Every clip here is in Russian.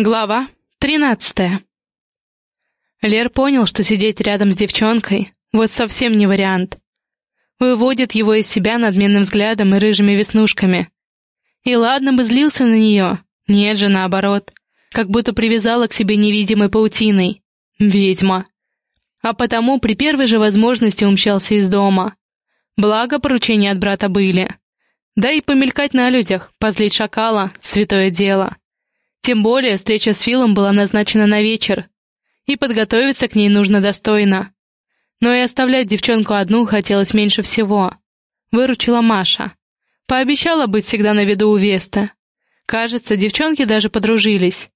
Глава тринадцатая. Лер понял, что сидеть рядом с девчонкой — вот совсем не вариант. Выводит его из себя надменным взглядом и рыжими веснушками. И ладно бы злился на нее, нет же, наоборот, как будто привязала к себе невидимой паутиной. Ведьма. А потому при первой же возможности умчался из дома. Благо, поручения от брата были. Да и помелькать на людях, позлить шакала — святое дело. Тем более встреча с Филом была назначена на вечер, и подготовиться к ней нужно достойно. Но и оставлять девчонку одну хотелось меньше всего. Выручила Маша. Пообещала быть всегда на виду у Веста. Кажется, девчонки даже подружились.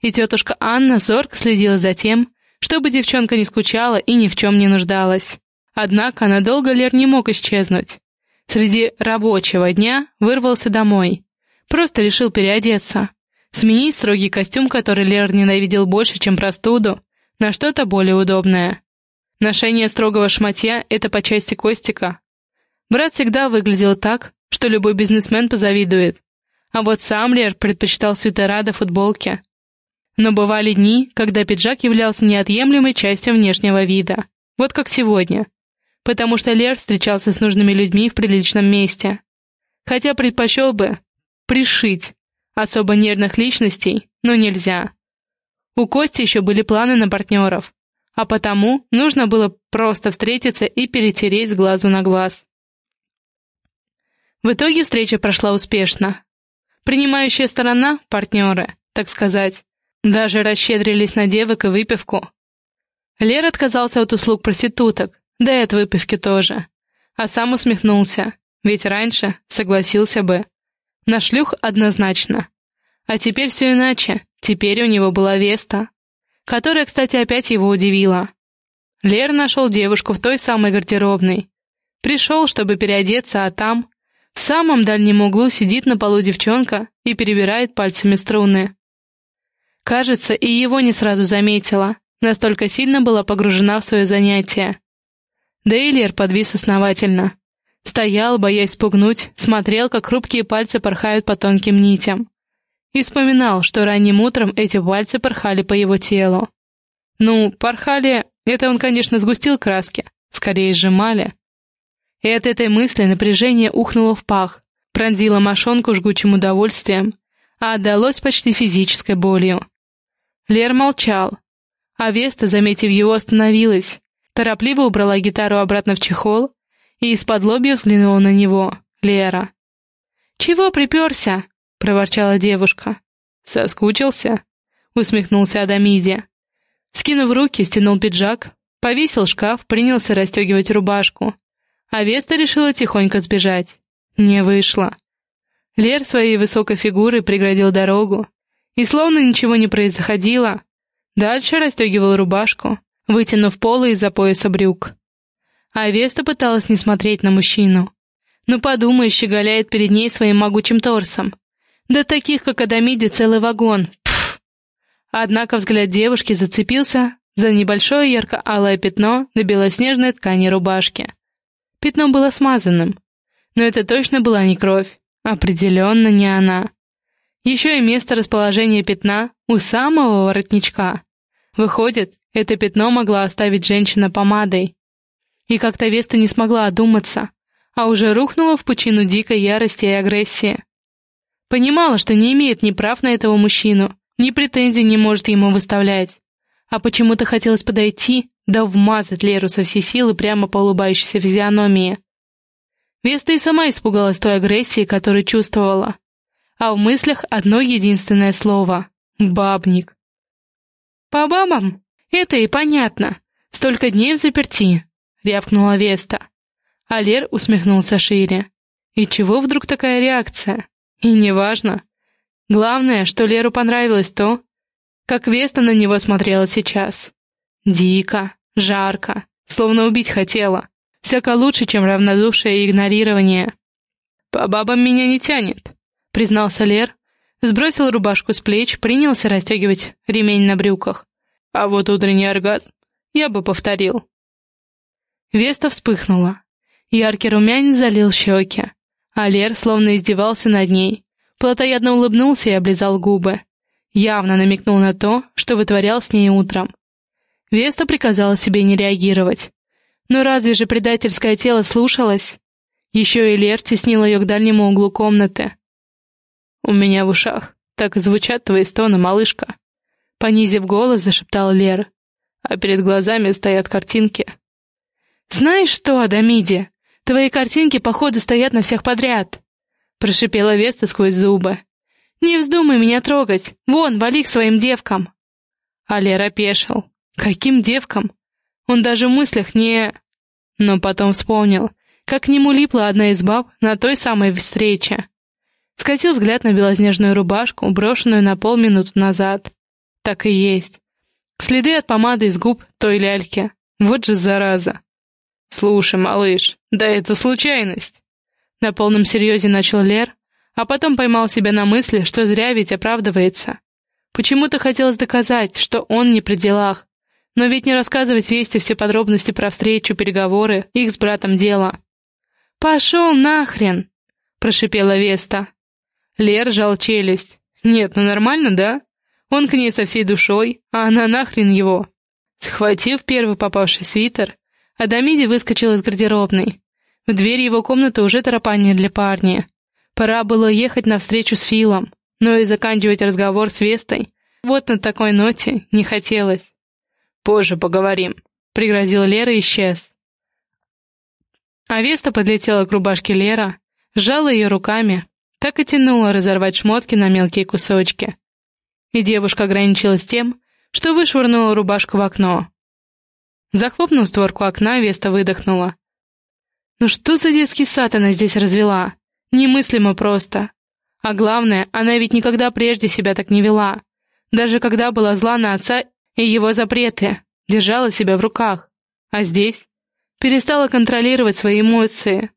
И тетушка Анна зорко следила за тем, чтобы девчонка не скучала и ни в чем не нуждалась. Однако надолго Лер не мог исчезнуть. Среди рабочего дня вырвался домой. Просто решил переодеться. Сменить строгий костюм, который Лер ненавидел больше, чем простуду, на что-то более удобное. Ношение строгого шматья — это по части Костика. Брат всегда выглядел так, что любой бизнесмен позавидует. А вот сам Лер предпочитал свитера до футболки. Но бывали дни, когда пиджак являлся неотъемлемой частью внешнего вида. Вот как сегодня. Потому что Лер встречался с нужными людьми в приличном месте. Хотя предпочел бы пришить особо нервных личностей, но нельзя. У Кости еще были планы на партнеров, а потому нужно было просто встретиться и перетереть с глазу на глаз. В итоге встреча прошла успешно. Принимающая сторона, партнеры, так сказать, даже расщедрились на девок и выпивку. Лер отказался от услуг проституток, да и от выпивки тоже. А сам усмехнулся, ведь раньше согласился бы. На шлюх однозначно. А теперь все иначе. Теперь у него была Веста, которая, кстати, опять его удивила. Лер нашел девушку в той самой гардеробной. Пришел, чтобы переодеться, а там, в самом дальнем углу, сидит на полу девчонка и перебирает пальцами струны. Кажется, и его не сразу заметила, настолько сильно была погружена в свое занятие. Да и Лер подвис основательно. Стоял, боясь спугнуть, смотрел, как хрупкие пальцы порхают по тонким нитям. И вспоминал, что ранним утром эти пальцы порхали по его телу. Ну, порхали, это он, конечно, сгустил краски, скорее сжимали. И от этой мысли напряжение ухнуло в пах, пронзило мошонку жгучим удовольствием, а отдалось почти физической болью. Лер молчал, а Веста, заметив его, остановилась, торопливо убрала гитару обратно в чехол и из-под лобья взглянула на него, Лера. «Чего приперся?» — проворчала девушка. «Соскучился?» — усмехнулся Адамиди. Скинув руки, стянул пиджак, повесил шкаф, принялся расстегивать рубашку. А Веста решила тихонько сбежать. Не вышло. Лер своей высокой фигурой преградил дорогу, и словно ничего не происходило, дальше расстегивал рубашку, вытянув полы из-за пояса брюк. А Веста пыталась не смотреть на мужчину. Ну подумай, щеголяет перед ней своим могучим торсом. Да таких, как Адамиди, целый вагон. Пф. Однако взгляд девушки зацепился за небольшое ярко-алое пятно на белоснежной ткани рубашки. Пятно было смазанным. Но это точно была не кровь. Определенно не она. Еще и место расположения пятна у самого воротничка. Выходит, это пятно могла оставить женщина помадой. И как-то Веста не смогла одуматься, а уже рухнула в пучину дикой ярости и агрессии. Понимала, что не имеет ни прав на этого мужчину, ни претензий не может ему выставлять. А почему-то хотелось подойти, да вмазать Леру со всей силы прямо по улыбающейся физиономии. Веста и сама испугалась той агрессии, которую чувствовала. А в мыслях одно единственное слово — «бабник». «По бабам? Это и понятно. Столько дней в заперти», — рявкнула Веста. А Лер усмехнулся шире. «И чего вдруг такая реакция?» И неважно. Главное, что Леру понравилось то, как Веста на него смотрела сейчас. Дико, жарко, словно убить хотела. Всяко лучше, чем равнодушие и игнорирование. «По бабам меня не тянет», — признался Лер, сбросил рубашку с плеч, принялся расстегивать ремень на брюках. А вот утренний оргазм я бы повторил. Веста вспыхнула. Яркий румянец залил щеки. А Лер словно издевался над ней, плотоядно улыбнулся и облизал губы. Явно намекнул на то, что вытворял с ней утром. Веста приказала себе не реагировать. Но разве же предательское тело слушалось? Еще и Лер теснил ее к дальнему углу комнаты. «У меня в ушах так звучат твои стоны, малышка», — понизив голос, зашептал Лер. «А перед глазами стоят картинки». «Знаешь что, Адамиди, твои картинки, походу, стоят на всех подряд», — прошипела Веста сквозь зубы. «Не вздумай меня трогать! Вон, вали к своим девкам!» А Лер опешил. «Каким девкам? Он даже в мыслях не...» Но потом вспомнил, как к нему липла одна из баб на той самой встрече. Скатил взгляд на белоснежную рубашку, брошенную на полминуты назад. Так и есть. Следы от помады из губ той ляльки. Вот же зараза. «Слушай, малыш, да это случайность!» На полном серьезе начал Лер, а потом поймал себя на мысли, что зря ведь оправдывается. Почему-то хотелось доказать, что он не при делах, но ведь не рассказывать Вести все подробности про встречу, переговоры, их с братом дело. «Пошел нахрен!» — прошипела Веста. Лер жал челюсть. «Нет, ну нормально, да? Он к ней со всей душой, а она нахрен его». Схватив первый попавший свитер, Адамиди выскочил из гардеробной. В дверь его комнаты уже торопание для парня. Пора было ехать навстречу с Филом, но и заканчивать разговор с Вестой вот на такой ноте не хотелось. «Позже поговорим», — пригрозил Лера и исчез. А Веста подлетела к рубашке Лера, сжала ее руками, так и тянула разорвать шмотки на мелкие кусочки. И девушка ограничилась тем, что вышвырнула рубашку в окно. Захлопнув створку окна, Веста выдохнула. «Ну что за детский сад она здесь развела? Немыслимо просто. А главное, она ведь никогда прежде себя так не вела. Даже когда была зла на отца и его запреты, держала себя в руках. А здесь? Перестала контролировать свои эмоции.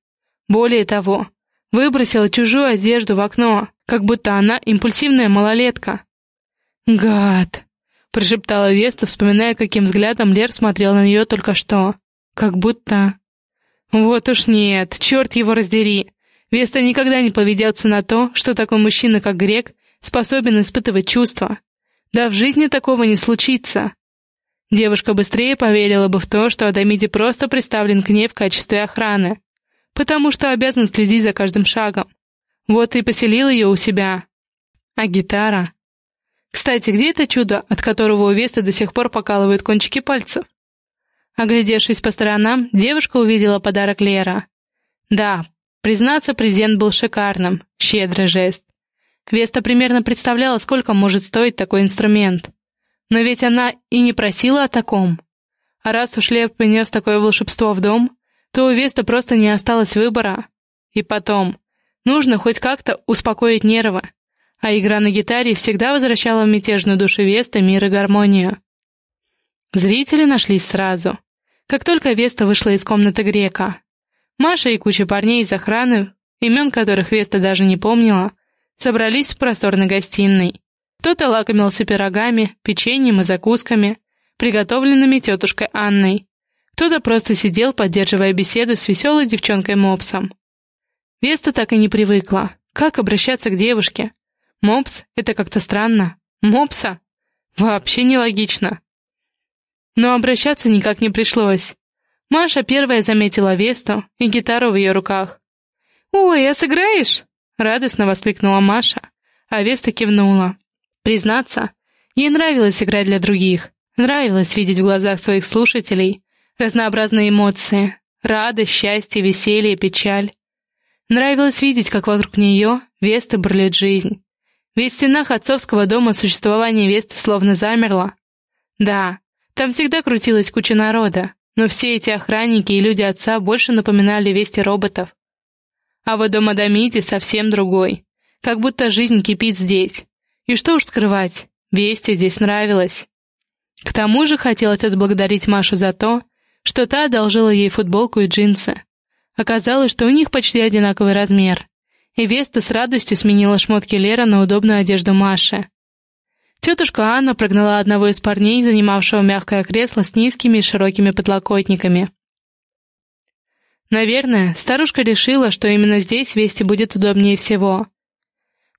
Более того, выбросила чужую одежду в окно, как будто она импульсивная малолетка. «Гад!» — прошептала Веста, вспоминая, каким взглядом Лер смотрел на нее только что. «Как будто...» «Вот уж нет, черт его раздери!» Веста никогда не поведется на то, что такой мужчина, как Грек, способен испытывать чувства. Да в жизни такого не случится. Девушка быстрее поверила бы в то, что Адамиди просто представлен к ней в качестве охраны, потому что обязан следить за каждым шагом. Вот и поселил ее у себя. А гитара? Кстати, где это чудо, от которого у Весты до сих пор покалывают кончики пальцев? Оглядевшись по сторонам, девушка увидела подарок Лера. Да, Признаться, презент был шикарным, щедрый жест. Веста примерно представляла, сколько может стоить такой инструмент. Но ведь она и не просила о таком. А раз уж Лев принес такое волшебство в дом, то у Веста просто не осталось выбора. И потом, нужно хоть как-то успокоить нервы. А игра на гитаре всегда возвращала в мятежную душу Веста мир и гармонию. Зрители нашлись сразу. Как только Веста вышла из комнаты Грека, Маша и куча парней из охраны, имен которых Веста даже не помнила, собрались в просторной гостиной. Кто-то лакомился пирогами, печеньем и закусками, приготовленными тетушкой Анной. Кто-то просто сидел, поддерживая беседу с веселой девчонкой Мопсом. Веста так и не привыкла. Как обращаться к девушке? Мопс — это как-то странно. Мопса? Вообще нелогично. Но обращаться никак не пришлось. Маша первая заметила Весту и гитару в ее руках. «Ой, а сыграешь?» — радостно воскликнула Маша, а Веста кивнула. Признаться, ей нравилось играть для других, нравилось видеть в глазах своих слушателей разнообразные эмоции — радость, счастье, веселье, печаль. Нравилось видеть, как вокруг нее Весты бурлит жизнь. Ведь в стенах отцовского дома существование Весты словно замерло. Да, там всегда крутилась куча народа, но все эти охранники и люди отца больше напоминали вести роботов. А вот дом Адамити совсем другой. Как будто жизнь кипит здесь. И что уж скрывать, Вести здесь нравилось. К тому же хотелось отблагодарить Машу за то, что та одолжила ей футболку и джинсы. Оказалось, что у них почти одинаковый размер. И Веста с радостью сменила шмотки Лера на удобную одежду Маши. Тетушка Анна прогнала одного из парней, занимавшего мягкое кресло с низкими и широкими подлокотниками. Наверное, старушка решила, что именно здесь Вести будет удобнее всего.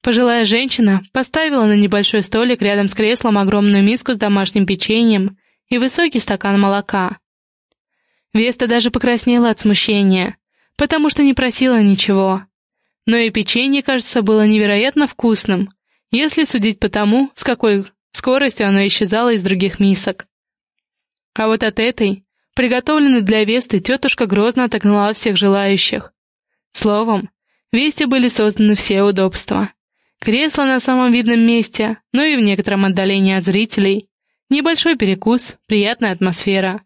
Пожилая женщина поставила на небольшой столик рядом с креслом огромную миску с домашним печеньем и высокий стакан молока. Веста даже покраснела от смущения, потому что не просила ничего. Но и печенье, кажется, было невероятно вкусным, если судить по тому, с какой скоростью оно исчезало из других мисок. А вот от этой, приготовленной для Весты, тетушка грозно отогнала всех желающих. Словом, Весте были созданы все удобства. Кресло на самом видном месте, но и в некотором отдалении от зрителей. Небольшой перекус, приятная атмосфера.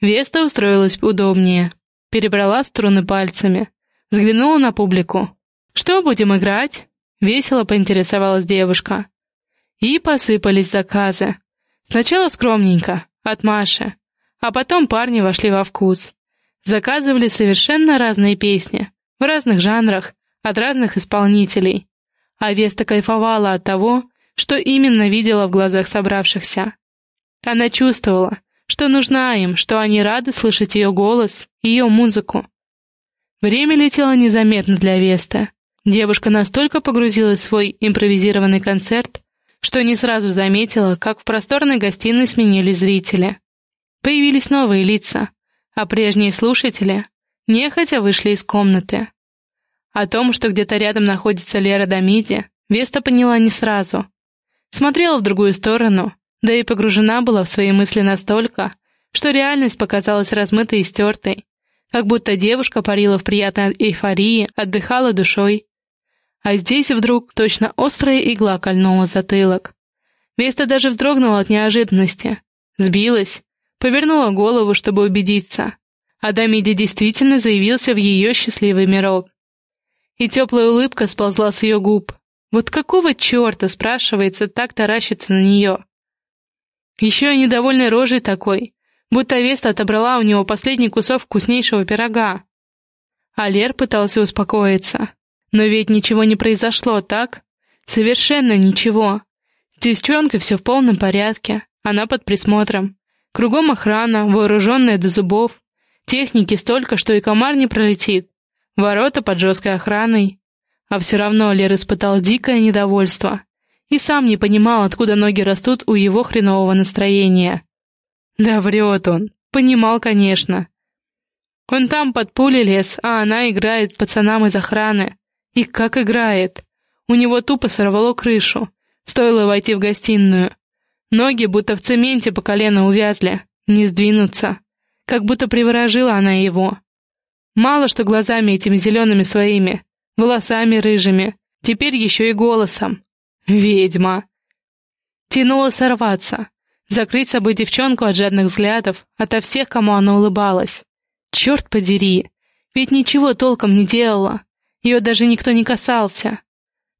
Веста устроилась удобнее, перебрала струны пальцами, взглянула на публику. «Что будем играть?» — весело поинтересовалась девушка. И посыпались заказы. Сначала скромненько, от Маши, а потом парни вошли во вкус. Заказывали совершенно разные песни, в разных жанрах, от разных исполнителей. А Веста кайфовала от того, что именно видела в глазах собравшихся. Она чувствовала, что нужна им, что они рады слышать ее голос, ее музыку. Время летело незаметно для Весты. Девушка настолько погрузилась в свой импровизированный концерт, что не сразу заметила, как в просторной гостиной сменились зрители. Появились новые лица, а прежние слушатели нехотя вышли из комнаты. О том, что где-то рядом находится Лера Дамиди, Веста поняла не сразу. Смотрела в другую сторону, да и погружена была в свои мысли настолько, что реальность показалась размытой и стертой, как будто девушка парила в приятной эйфории, отдыхала душой. А здесь вдруг точно острая игла кольнула затылок. Веста даже вздрогнула от неожиданности, сбилась, повернула голову, чтобы убедиться. Адамиди действительно заявился в ее счастливый мирок. И теплая улыбка сползла с ее губ. Вот какого черта, спрашивается, так таращится на нее? Еще и недовольной рожей такой, будто Веста отобрала у него последний кусок вкуснейшего пирога. А Лер пытался успокоиться. Но ведь ничего не произошло, так? Совершенно ничего. С девчонкой все в полном порядке, она под присмотром. Кругом охрана, вооруженная до зубов. Техники столько, что и комар не пролетит. Ворота под жесткой охраной. А все равно Лер испытал дикое недовольство. И сам не понимал, откуда ноги растут у его хренового настроения. Да врет он. Понимал, конечно. Он там под пули лез, а она играет пацанам из охраны. И как играет. У него тупо сорвало крышу. Стоило войти в гостиную. Ноги будто в цементе по колено увязли. Не сдвинуться. Как будто приворожила она его. Мало что глазами этими зелеными своими, волосами рыжими, теперь еще и голосом. Ведьма. Тянуло сорваться, закрыть собой девчонку от жадных взглядов, ото всех, кому она улыбалась. Черт подери, ведь ничего толком не делала, ее даже никто не касался.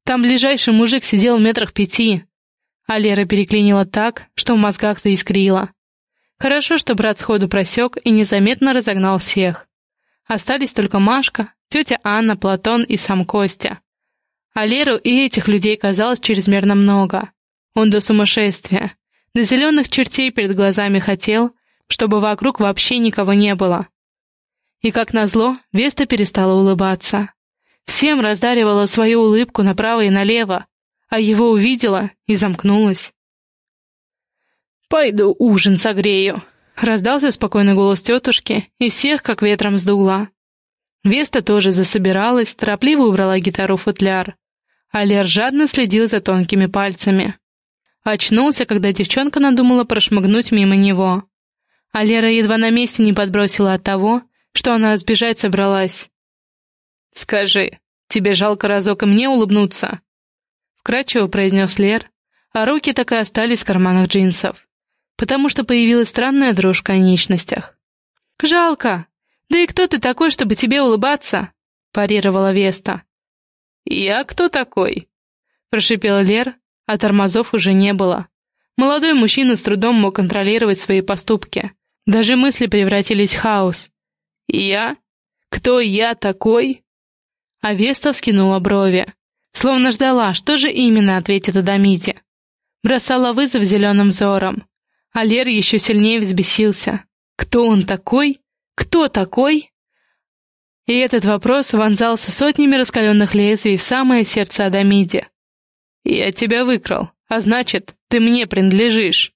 Там ближайший мужик сидел в метрах пяти, а Лера переклинила так, что в мозгах заискрила. Хорошо, что брат сходу просек и незаметно разогнал всех. Остались только Машка, тетя Анна, Платон и сам Костя. А Леру и этих людей казалось чрезмерно много. Он до сумасшествия, до зеленых чертей перед глазами хотел, чтобы вокруг вообще никого не было. И как назло, Веста перестала улыбаться. Всем раздаривала свою улыбку направо и налево, а его увидела и замкнулась. «Пойду ужин согрею», — раздался спокойный голос тетушки, и всех как ветром сдуло. Веста тоже засобиралась, торопливо убрала гитару в футляр. Алер жадно следил за тонкими пальцами. Очнулся, когда девчонка надумала прошмыгнуть мимо него. А Лера едва на месте не подбросила от того, что она сбежать собралась. «Скажи, тебе жалко разок и мне улыбнуться?» Вкратчиво произнес Лер, а руки так и остались в карманах джинсов, потому что появилась странная дрожь в конечностях. «Жалко! Да и кто ты такой, чтобы тебе улыбаться?» парировала Веста. «Я кто такой?» — прошипел Лер, а тормозов уже не было. Молодой мужчина с трудом мог контролировать свои поступки. Даже мысли превратились в хаос. «Я? Кто я такой?» А Веста вскинула брови, словно ждала, что же именно ответит Адамиди. Бросала вызов зеленым взором. А Лер еще сильнее взбесился. «Кто он такой? Кто такой?» И этот вопрос вонзался сотнями раскаленных лезвий в самое сердце Адамиди, «Я тебя выкрал, а значит, ты мне принадлежишь!»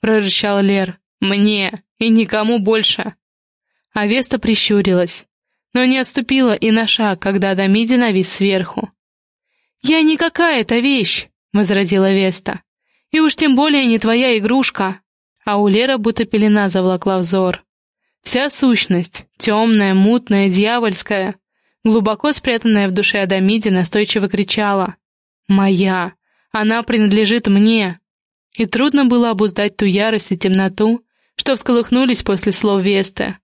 Прорычал Лер. «Мне и никому больше!» А Веста прищурилась, но не отступила и на шаг, когда Адамиди навис сверху. «Я не какая-то вещь!» — возразила Веста. «И уж тем более не твоя игрушка!» А у Лера будто пелена заволокла взор. Вся сущность, темная, мутная, дьявольская, глубоко спрятанная в душе Адамиди, настойчиво кричала «Моя! Она принадлежит мне!» И трудно было обуздать ту ярость и темноту, что всколыхнулись после слов Весты.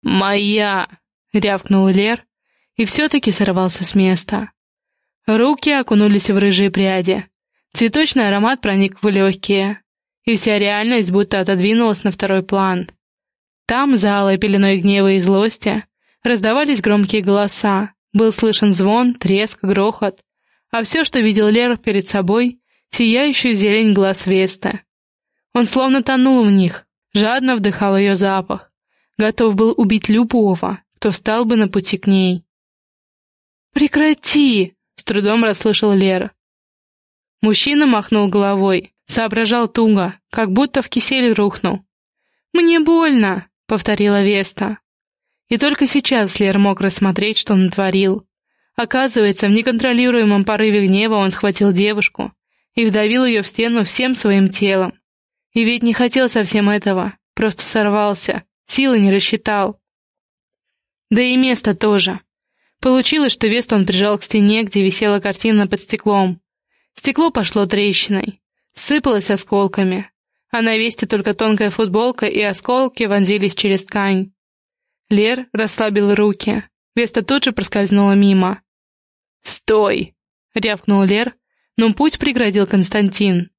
«Моя!» — рявкнул Лер, и все-таки сорвался с места. Руки окунулись в рыжие пряди. Цветочный аромат проник в легкие, и вся реальность будто отодвинулась на второй план. Там, за алой пеленой гнева и злости, раздавались громкие голоса, был слышен звон, треск, грохот, а все, что видел Лер перед собой, сияющую зелень глаз Веста. Он словно тонул в них, жадно вдыхал ее запах, готов был убить любого, кто встал бы на пути к ней. «Прекрати!» — с трудом расслышал Лера. Мужчина махнул головой, соображал туго, как будто в кисель рухнул. «Мне больно!» — повторила Веста. И только сейчас Лер мог рассмотреть, что он натворил. Оказывается, в неконтролируемом порыве гнева он схватил девушку и вдавил ее в стену всем своим телом. И ведь не хотел совсем этого, просто сорвался, силы не рассчитал. Да и место тоже. Получилось, что Весту он прижал к стене, где висела картина под стеклом. Стекло пошло трещиной, сыпалось осколками, а на весте только тонкая футболка и осколки вонзились через ткань. Лер расслабил руки. Веста тут же проскользнула мимо. «Стой!» — рявкнул Лер, но путь преградил Константин.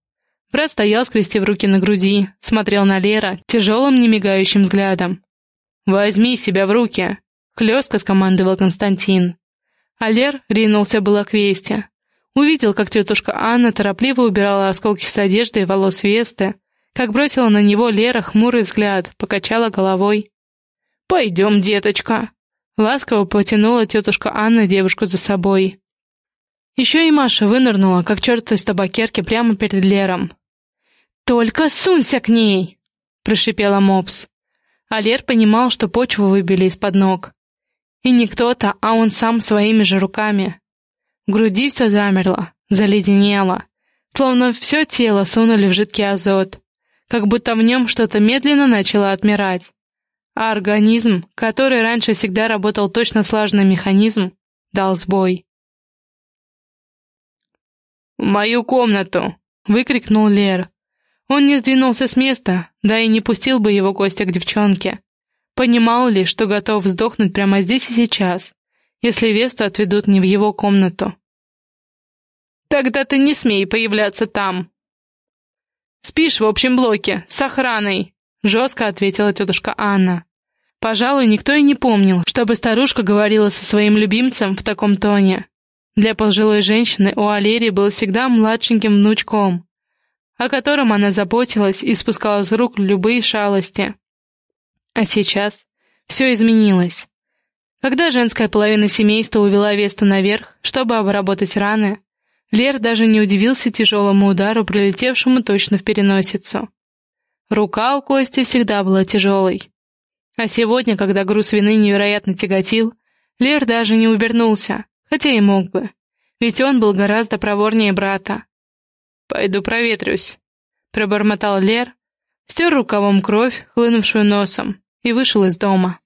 Брат стоял, скрестив руки на груди, смотрел на Лера тяжелым, немигающим взглядом. «Возьми себя в руки!» — хлестко скомандовал Константин. А Лер ринулся было к Весте. Увидел, как тетушка Анна торопливо убирала осколки с одежды и волос Весты, как бросила на него Лера хмурый взгляд, покачала головой. «Пойдем, деточка!» Ласково потянула тетушка Анна девушку за собой. Еще и Маша вынырнула, как черт из табакерки, прямо перед Лером. «Только сунься к ней!» — прошипела Мопс. А Лер понимал, что почву выбили из-под ног. И не кто-то, а он сам своими же руками. В груди все замерло, заледенело, словно все тело сунули в жидкий азот как будто в нем что-то медленно начало отмирать. А организм, который раньше всегда работал точно слаженный механизм, дал сбой. «В мою комнату!» — выкрикнул Лер. Он не сдвинулся с места, да и не пустил бы его Костя к девчонке. Понимал ли, что готов сдохнуть прямо здесь и сейчас, если Весту отведут не в его комнату. «Тогда ты не смей появляться там!» «Спишь в общем блоке, с охраной», — жестко ответила тетушка Анна. Пожалуй, никто и не помнил, чтобы старушка говорила со своим любимцем в таком тоне. Для пожилой женщины у Алерии был всегда младшеньким внучком, о котором она заботилась и спускала с рук любые шалости. А сейчас все изменилось. Когда женская половина семейства увела Весту наверх, чтобы обработать раны, Лер даже не удивился тяжелому удару, прилетевшему точно в переносицу. Рука у Кости всегда была тяжелой. А сегодня, когда груз вины невероятно тяготил, Лер даже не увернулся, хотя и мог бы, ведь он был гораздо проворнее брата. «Пойду проветрюсь», — пробормотал Лер, стер рукавом кровь, хлынувшую носом, и вышел из дома.